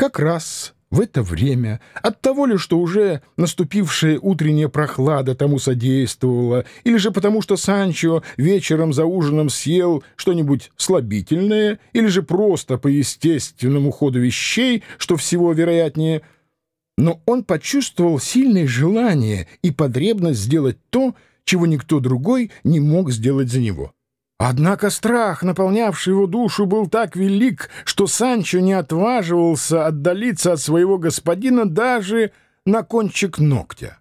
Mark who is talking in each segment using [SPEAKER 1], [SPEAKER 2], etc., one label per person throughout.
[SPEAKER 1] Как раз в это время, от того ли, что уже наступившая утренняя прохлада тому содействовала, или же потому, что Санчо вечером за ужином съел что-нибудь слабительное, или же просто по естественному ходу вещей, что всего вероятнее, но он почувствовал сильное желание и потребность сделать то, чего никто другой не мог сделать за него. Однако страх, наполнявший его душу, был так велик, что Санчо не отваживался отдалиться от своего господина даже на кончик ногтя.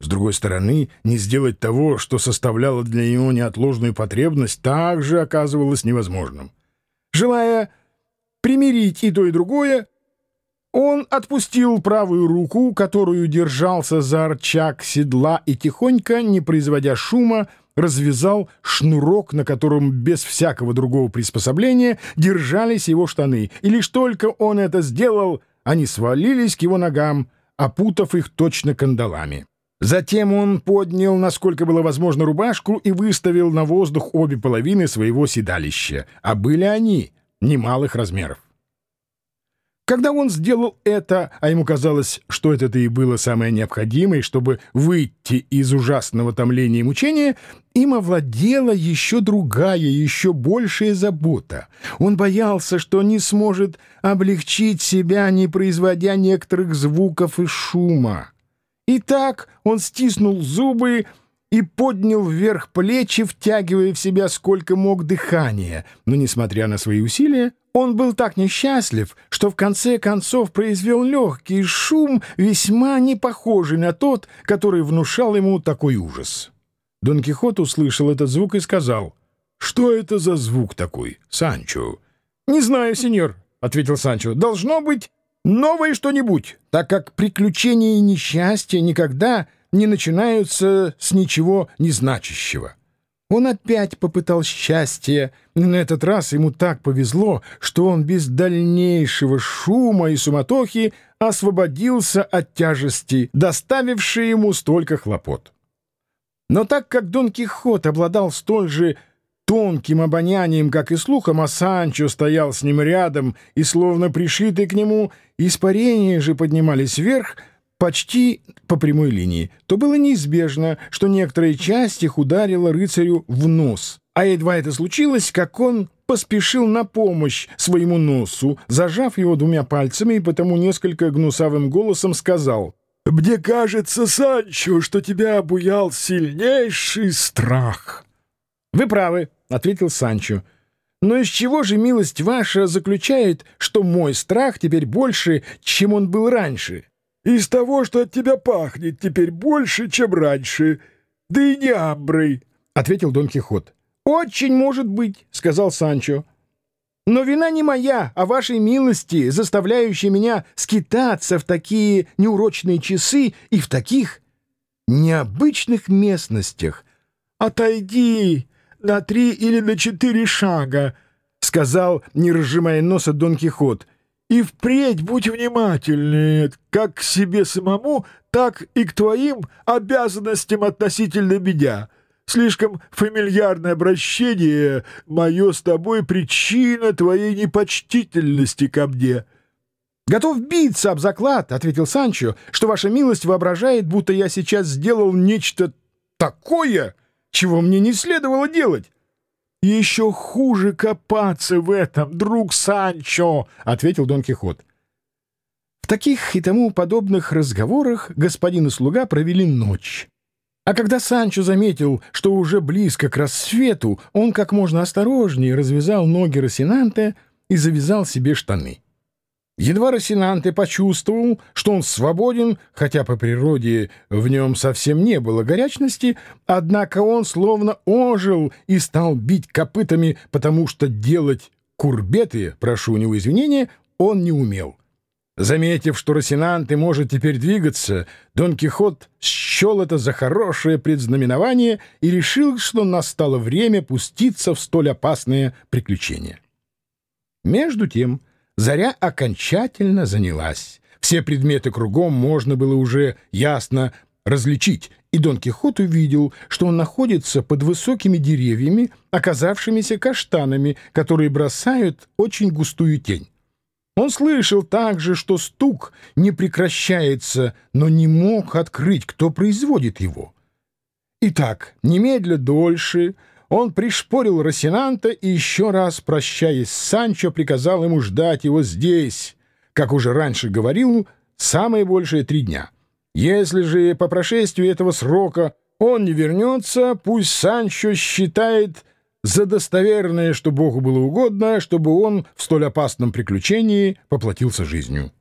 [SPEAKER 1] С другой стороны, не сделать того, что составляло для него неотложную потребность, также оказывалось невозможным. Желая примирить и то, и другое, он отпустил правую руку, которую держался за рычаг седла, и тихонько, не производя шума, развязал шнурок, на котором без всякого другого приспособления держались его штаны, и лишь только он это сделал, они свалились к его ногам, опутав их точно кандалами. Затем он поднял, насколько было возможно, рубашку и выставил на воздух обе половины своего седалища, а были они немалых размеров. Когда он сделал это, а ему казалось, что это-то и было самое необходимое, чтобы выйти из ужасного томления и мучения, им овладела еще другая, еще большая забота. Он боялся, что не сможет облегчить себя, не производя некоторых звуков и шума. Итак, он стиснул зубы и поднял вверх плечи, втягивая в себя сколько мог дыхания, но, несмотря на свои усилия, он был так несчастлив, что в конце концов произвел легкий шум, весьма не похожий на тот, который внушал ему такой ужас. Дон Кихот услышал этот звук и сказал, «Что это за звук такой, Санчо?» «Не знаю, сеньор», — ответил Санчо. «Должно быть новое что-нибудь, так как приключения и несчастья никогда не начинаются с ничего незначащего». Он опять попытал счастье, на этот раз ему так повезло, что он без дальнейшего шума и суматохи освободился от тяжести, доставившей ему столько хлопот. Но так как Дон Кихот обладал столь же тонким обонянием, как и слухом, а Санчо стоял с ним рядом и, словно пришитый к нему, испарения же поднимались вверх — почти по прямой линии, то было неизбежно, что некоторая часть их ударила рыцарю в нос. А едва это случилось, как он поспешил на помощь своему носу, зажав его двумя пальцами и потому несколько гнусавым голосом сказал «Мне кажется, Санчо, что тебя обуял сильнейший страх». «Вы правы», — ответил Санчо. «Но из чего же милость ваша заключает, что мой страх теперь больше, чем он был раньше?» Из того, что от тебя пахнет теперь больше, чем раньше, да и не амброй, — ответил Дон Кихот. — Очень может быть, — сказал Санчо. — Но вина не моя, а вашей милости, заставляющей меня скитаться в такие неурочные часы и в таких необычных местностях. — Отойди на три или на четыре шага, — сказал, не разжимая носа Дон Кихот. — и впредь будь внимательнее как к себе самому, так и к твоим обязанностям относительно меня. Слишком фамильярное обращение мое с тобой причина твоей непочтительности ко мне». «Готов биться об заклад», — ответил Санчо, «что ваша милость воображает, будто я сейчас сделал нечто такое, чего мне не следовало делать». «Еще хуже копаться в этом, друг Санчо!» — ответил Дон Кихот. В таких и тому подобных разговорах господин и слуга провели ночь. А когда Санчо заметил, что уже близко к рассвету, он как можно осторожнее развязал ноги Росинанте и завязал себе штаны. Едва Росинанте почувствовал, что он свободен, хотя по природе в нем совсем не было горячности, однако он словно ожил и стал бить копытами, потому что делать курбеты, прошу у него извинения, он не умел. Заметив, что Росинанте может теперь двигаться, Дон Кихот счел это за хорошее предзнаменование и решил, что настало время пуститься в столь опасное приключение. Между тем, заря окончательно занялась. Все предметы кругом можно было уже ясно различить, и Дон Кихот увидел, что он находится под высокими деревьями, оказавшимися каштанами, которые бросают очень густую тень. Он слышал также, что стук не прекращается, но не мог открыть, кто производит его. Итак, немедля дольше он пришпорил Росинанта и еще раз, прощаясь с Санчо, приказал ему ждать его здесь, как уже раньше говорил, самое большее три дня. Если же по прошествии этого срока он не вернется, пусть Санчо считает за достоверное, что Богу было угодно, чтобы он в столь опасном приключении поплатился жизнью.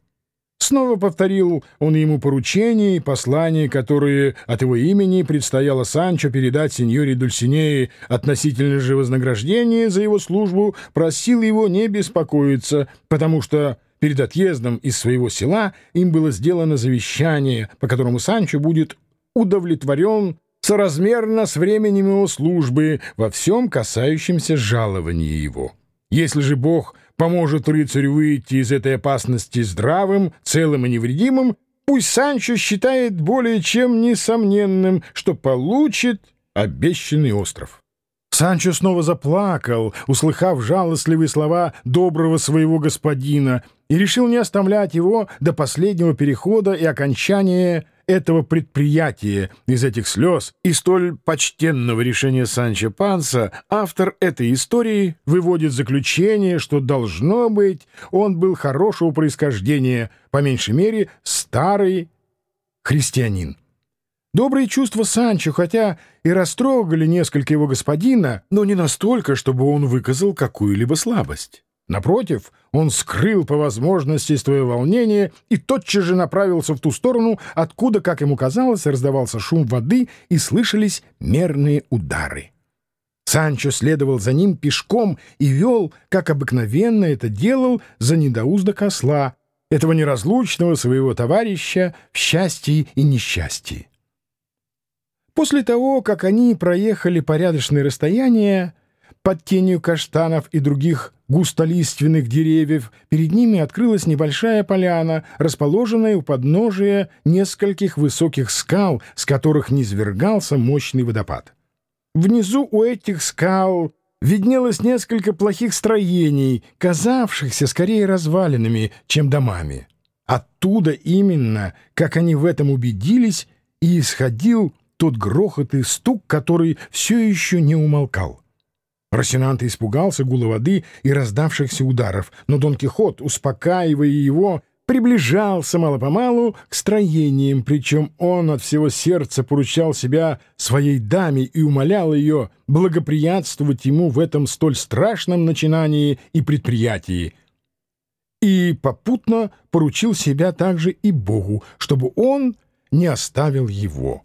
[SPEAKER 1] Снова повторил он ему поручение и послание, которые от его имени предстояло Санчо передать сеньоре Дульсинеи относительно же вознаграждения за его службу, просил его не беспокоиться, потому что перед отъездом из своего села им было сделано завещание, по которому Санчо будет удовлетворен соразмерно с временем его службы во всем касающемся жалования его. Если же Бог поможет рыцарю выйти из этой опасности здравым, целым и невредимым, пусть Санчо считает более чем несомненным, что получит обещанный остров. Санчо снова заплакал, услыхав жалостливые слова доброго своего господина, и решил не оставлять его до последнего перехода и окончания этого предприятия, из этих слез и столь почтенного решения Санчо Панса, автор этой истории выводит заключение, что, должно быть, он был хорошего происхождения, по меньшей мере, старый христианин. Добрые чувства Санчо, хотя и растрогали несколько его господина, но не настолько, чтобы он выказал какую-либо слабость. Напротив, он скрыл по возможности свое волнение и тотчас же направился в ту сторону, откуда, как ему казалось, раздавался шум воды и слышались мерные удары. Санчо следовал за ним пешком и вел, как обыкновенно это делал, за недоуздок осла, этого неразлучного своего товарища в счастье и несчастье. После того, как они проехали порядочное расстояние, под тенью каштанов и других густолиственных деревьев перед ними открылась небольшая поляна, расположенная у подножия нескольких высоких скал, с которых низвергался мощный водопад. Внизу у этих скал виднелось несколько плохих строений, казавшихся скорее развалинами, чем домами. Оттуда именно, как они в этом убедились, и исходил тот грохот и стук, который все еще не умолкал. Росинанто испугался гула воды и раздавшихся ударов, но Дон Кихот, успокаивая его, приближался мало-помалу к строениям, причем он от всего сердца поручал себя своей даме и умолял ее благоприятствовать ему в этом столь страшном начинании и предприятии. И попутно поручил себя также и Богу, чтобы он не оставил его.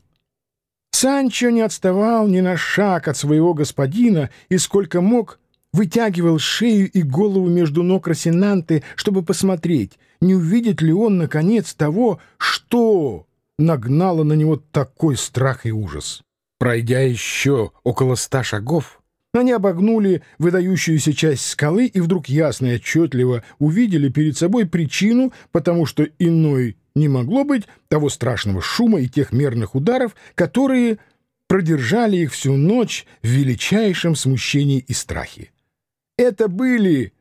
[SPEAKER 1] Санчо не отставал ни на шаг от своего господина и сколько мог вытягивал шею и голову между ног Росинанты, чтобы посмотреть, не увидит ли он, наконец, того, что нагнало на него такой страх и ужас. Пройдя еще около ста шагов, они обогнули выдающуюся часть скалы и вдруг ясно и отчетливо увидели перед собой причину, потому что иной не могло быть того страшного шума и тех мерных ударов, которые продержали их всю ночь в величайшем смущении и страхе. Это были,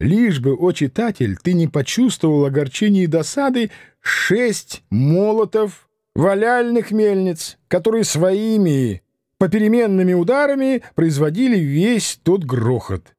[SPEAKER 1] лишь бы, о читатель, ты не почувствовал огорчения и досады, шесть молотов валяльных мельниц, которые своими попеременными ударами производили весь тот грохот.